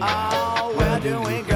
Oh, we're doing